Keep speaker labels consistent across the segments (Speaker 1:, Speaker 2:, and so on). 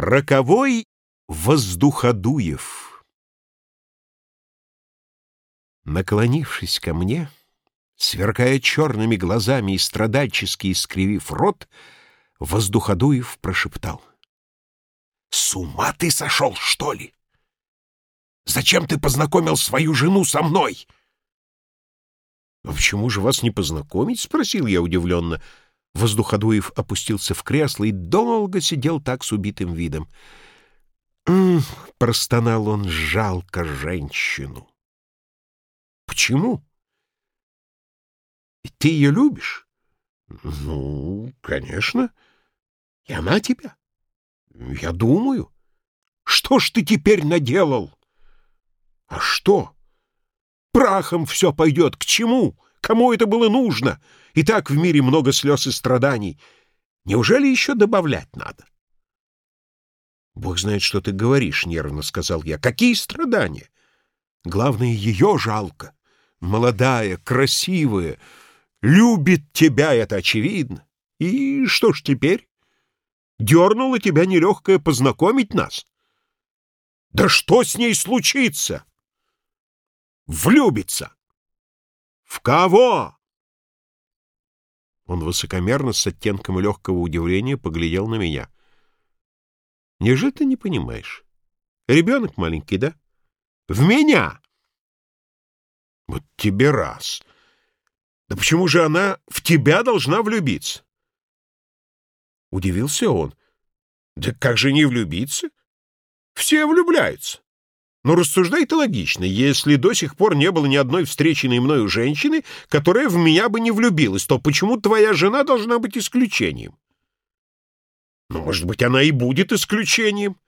Speaker 1: Роковой Воздуходуев Наклонившись ко мне, сверкая черными глазами и страдальчески искривив рот, Воздуходуев прошептал. «С ума ты сошел, что ли? Зачем ты познакомил свою жену со мной?» «А почему же вас не познакомить?» — спросил я удивленно. Воздуходуев опустился в кресло и долго сидел так с убитым видом. «М простонал он, — жалко женщину. «Почему? И ты ее любишь?» «Ну, конечно. И она тебя?» «Я думаю. Что ж ты теперь наделал?» «А что? Прахом все пойдет. К чему? Кому это было нужно?» И так в мире много слез и страданий. Неужели еще добавлять надо? «Бог знает, что ты говоришь», — нервно сказал я. «Какие страдания? Главное, ее жалко. Молодая, красивая, любит тебя, это очевидно. И что ж теперь? Дернула тебя нелегкое познакомить нас? Да что с ней случится? Влюбится. В кого? Он высокомерно, с оттенком легкого удивления, поглядел на меня. «Неужели ты не понимаешь? Ребенок маленький, да? В меня!» «Вот тебе раз! Да почему же она в тебя должна влюбиться?» Удивился он. «Да как же не влюбиться? Все влюбляются!» Но рассуждай ты логично, если до сих пор не было ни одной встреченной мною женщины, которая в меня бы не влюбилась, то почему твоя жена должна быть исключением? Ну, может быть, она и будет исключением.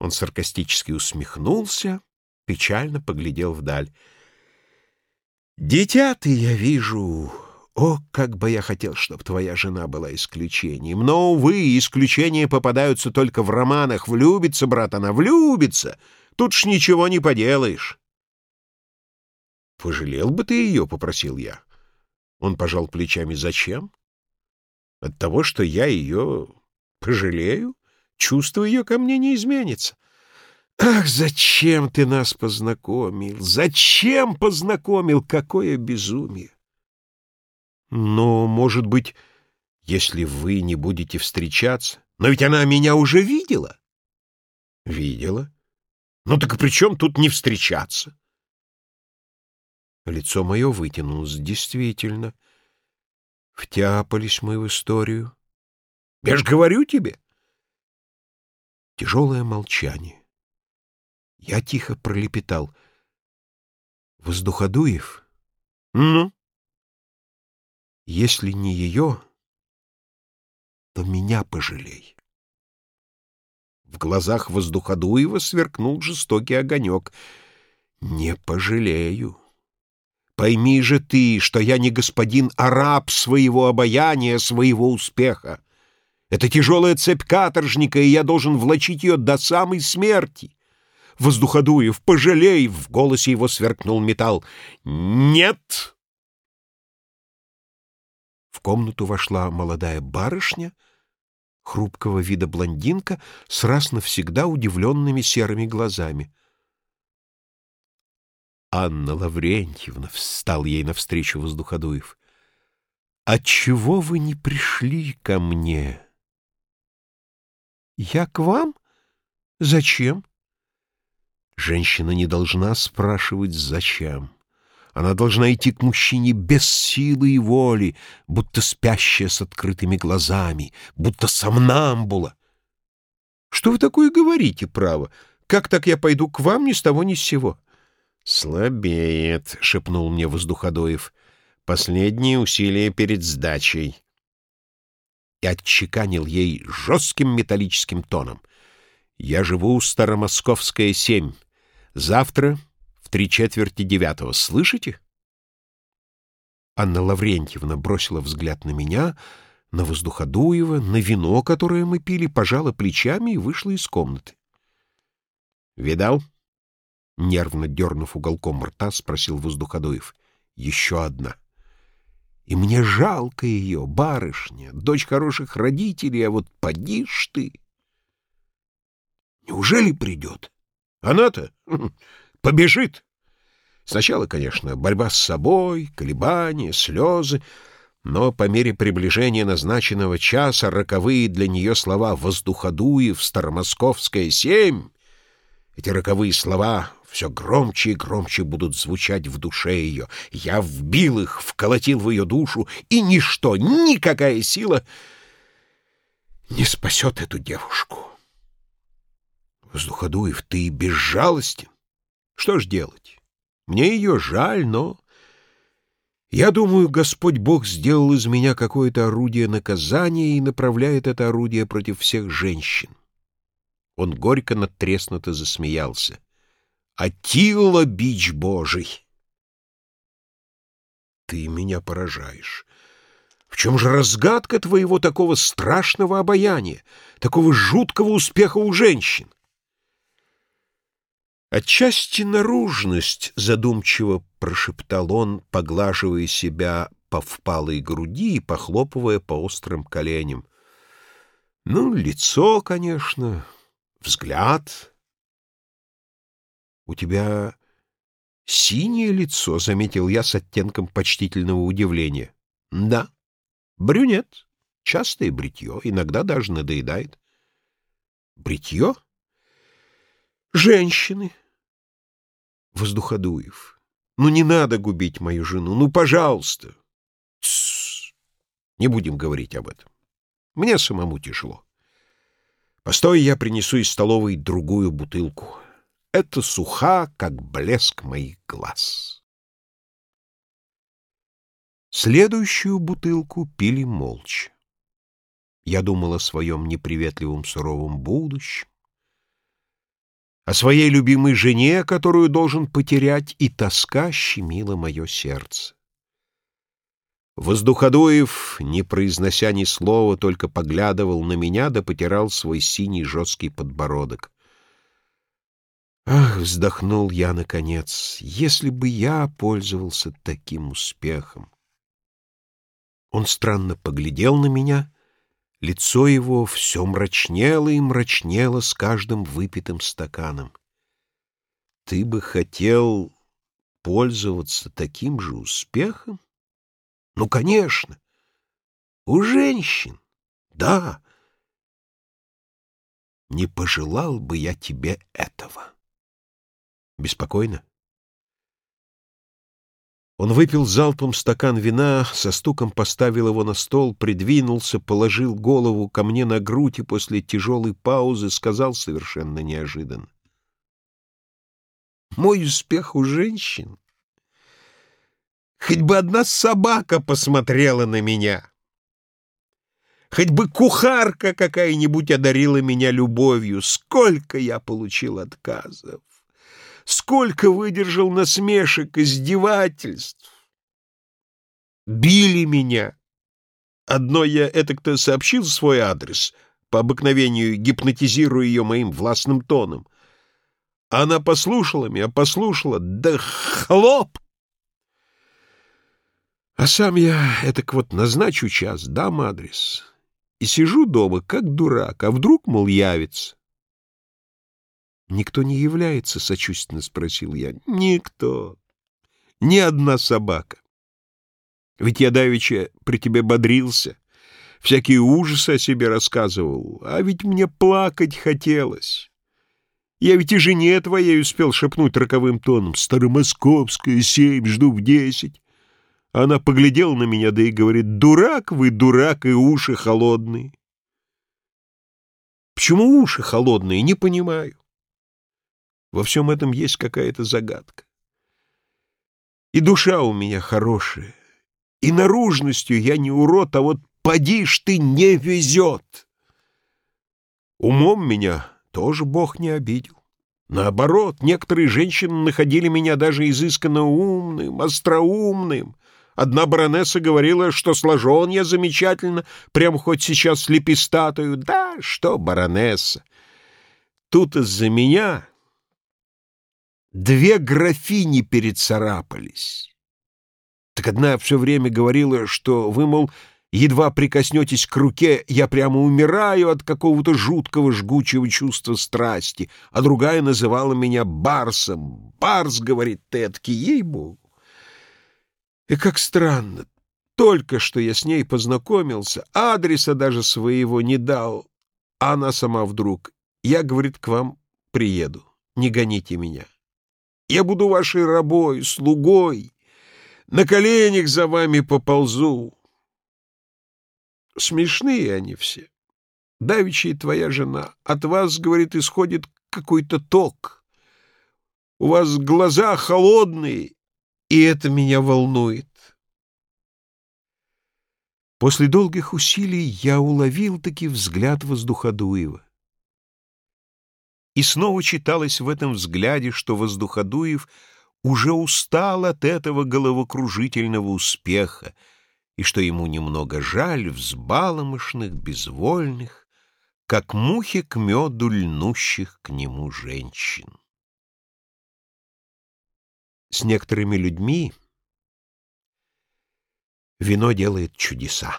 Speaker 1: Он саркастически усмехнулся, печально поглядел вдаль. «Дитя ты, я вижу. О, как бы я хотел, чтобы твоя жена была исключением. Но, увы, исключения попадаются только в романах. Влюбится, брат, она влюбится!» Тут ж ничего не поделаешь. «Пожалел бы ты ее?» — попросил я. Он пожал плечами. «Зачем? От того, что я ее пожалею? Чувство ее ко мне не изменится». «Ах, зачем ты нас познакомил? Зачем познакомил? Какое безумие!» «Но, может быть, если вы не будете встречаться...» «Но ведь она меня уже видела!» «Видела. Ну так при чем тут не встречаться? Лицо мое вытянулось. Действительно. Втяпались мы в историю. Я ж говорю тебе. Тяжелое молчание. Я тихо пролепетал. Воздуходуев? Ну? Если не ее, то меня пожалей. В глазах Воздуходуева сверкнул жестокий огонек. «Не пожалею. Пойми же ты, что я не господин, а раб своего обаяния, своего успеха. Это тяжелая цепь каторжника, и я должен влачить ее до самой смерти. Воздуходуев, пожалей!» — в голосе его сверкнул металл. «Нет!» В комнату вошла молодая барышня — хрупкого вида блондинка с раз навсегда удивленными серыми глазами. «Анна Лаврентьевна!» — встал ей навстречу Воздуходуев. «Отчего вы не пришли ко мне?» «Я к вам? Зачем?» Женщина не должна спрашивать «зачем?». Она должна идти к мужчине без силы и воли, будто спящая с открытыми глазами, будто сомнамбула. Что вы такое говорите, право? Как так я пойду к вам ни с того ни с сего? Слабеет, — шепнул мне Воздуходоев. Последние усилия перед сдачей. И отчеканил ей жестким металлическим тоном. Я живу Старомосковская, семь. Завтра три четверти девятого. Слышите?» Анна Лаврентьевна бросила взгляд на меня, на Воздуходуева, на вино, которое мы пили, пожала плечами и вышла из комнаты. «Видал?» — нервно дернув уголком рта, спросил Воздуходуев. «Еще одна. И мне жалко ее, барышня, дочь хороших родителей, а вот поди ж ты!» Неужели придет? Она-то побежит. Сначала, конечно, борьба с собой, колебания, слезы, но по мере приближения назначенного часа роковые для нее слова «Воздуходуев», «Старомосковская семь» эти роковые слова все громче и громче будут звучать в душе ее. Я вбил их, вколотил в ее душу, и ничто, никакая сила не спасет эту девушку. Воздуходуев, ты безжалостен. Что ж делать? Мне ее жаль, но... Я думаю, Господь Бог сделал из меня какое-то орудие наказания и направляет это орудие против всех женщин. Он горько надтреснуто засмеялся. Атила, бич божий! Ты меня поражаешь. В чем же разгадка твоего такого страшного обаяния, такого жуткого успеха у женщин? Отчасти наружность, задумчиво прошептал он, поглаживая себя по впалой груди и похлопывая по острым коленям. Ну, лицо, конечно, взгляд, «У тебя синее лицо», — заметил я с оттенком почтительного удивления. «Да, брюнет. Частое бритье, иногда даже надоедает». «Бритье?» «Женщины». Воздуходуев. «Ну не надо губить мою жену, ну, пожалуйста». Тссс. Не будем говорить об этом. Мне самому тяжело. Постой, я принесу из столовой другую бутылку. Это суха, как блеск моих глаз. Следующую бутылку пили молча. Я думал о своем неприветливом суровом будущем, о своей любимой жене, которую должен потерять, и тоска щемила мое сердце. Воздуходуев, не произнося ни слова, только поглядывал на меня да потирал свой синий жесткий подбородок. Ах, вздохнул я наконец, если бы я пользовался таким успехом. Он странно поглядел на меня, лицо его все мрачнело и мрачнело с каждым выпитым стаканом. Ты бы хотел пользоваться таким же успехом? Ну, конечно. У женщин. Да. Не пожелал бы я тебе этого. Беспокойно? Он выпил залпом стакан вина, со стуком поставил его на стол, придвинулся, положил голову ко мне на грудь и после тяжелой паузы сказал совершенно неожиданно. «Мой успех у женщин? Хоть бы одна собака посмотрела на меня!» Хоть бы кухарка какая-нибудь одарила меня любовью, сколько я получил отказов. Сколько выдержал насмешек, издевательств. Били меня. Одно я это кто сообщил свой адрес, по обыкновению гипнотизируя ее моим властным тоном. Она послушала меня, послушала, да хлоп! А сам я этак вот назначу час, дам адрес, и сижу дома, как дурак, а вдруг, мол, явится. «Никто не является?» — сочувственно спросил я. «Никто. Ни одна собака. Ведь я давеча при тебе бодрился, всякие ужасы о себе рассказывал, а ведь мне плакать хотелось. Я ведь и жене твоей успел шепнуть роковым тоном «Старомосковская, семь, жду в десять». Она поглядела на меня, да и говорит «Дурак вы, дурак, и уши холодные». Почему уши холодные, не понимаю. Во всем этом есть какая-то загадка. И душа у меня хорошая, и наружностью я не урод, а вот поди ж ты не везет. Умом меня тоже Бог не обидел. Наоборот, некоторые женщины находили меня даже изысканно умным, остроумным. Одна баронесса говорила, что сложен я замечательно, прям хоть сейчас слепи статую. Да, что баронесса! Тут из-за меня Две графини перецарапались. Так одна все время говорила, что вы, мол, Едва прикоснетесь к руке, я прямо умираю от какого-то жуткого жгучего чувства страсти, а другая называла меня Барсом. «Барс», — говорит Тетки, ей-богу. И как странно, только что я с ней познакомился, адреса даже своего не дал, а она сама вдруг. Я, говорит, к вам приеду, не гоните меня. Я буду вашей рабой, слугой, на коленях за вами поползу. Смешные они все. Давичи твоя жена. От вас, говорит, исходит какой-то ток. У вас глаза холодные, и это меня волнует. После долгих усилий я уловил таки взгляд Воздуходуева. И снова читалось в этом взгляде, что Воздуходуев уже устал от этого головокружительного успеха, и что ему немного жаль взбаломышных, безвольных, как мухи к меду льнущих к нему женщин. С некоторыми людьми вино делает чудеса.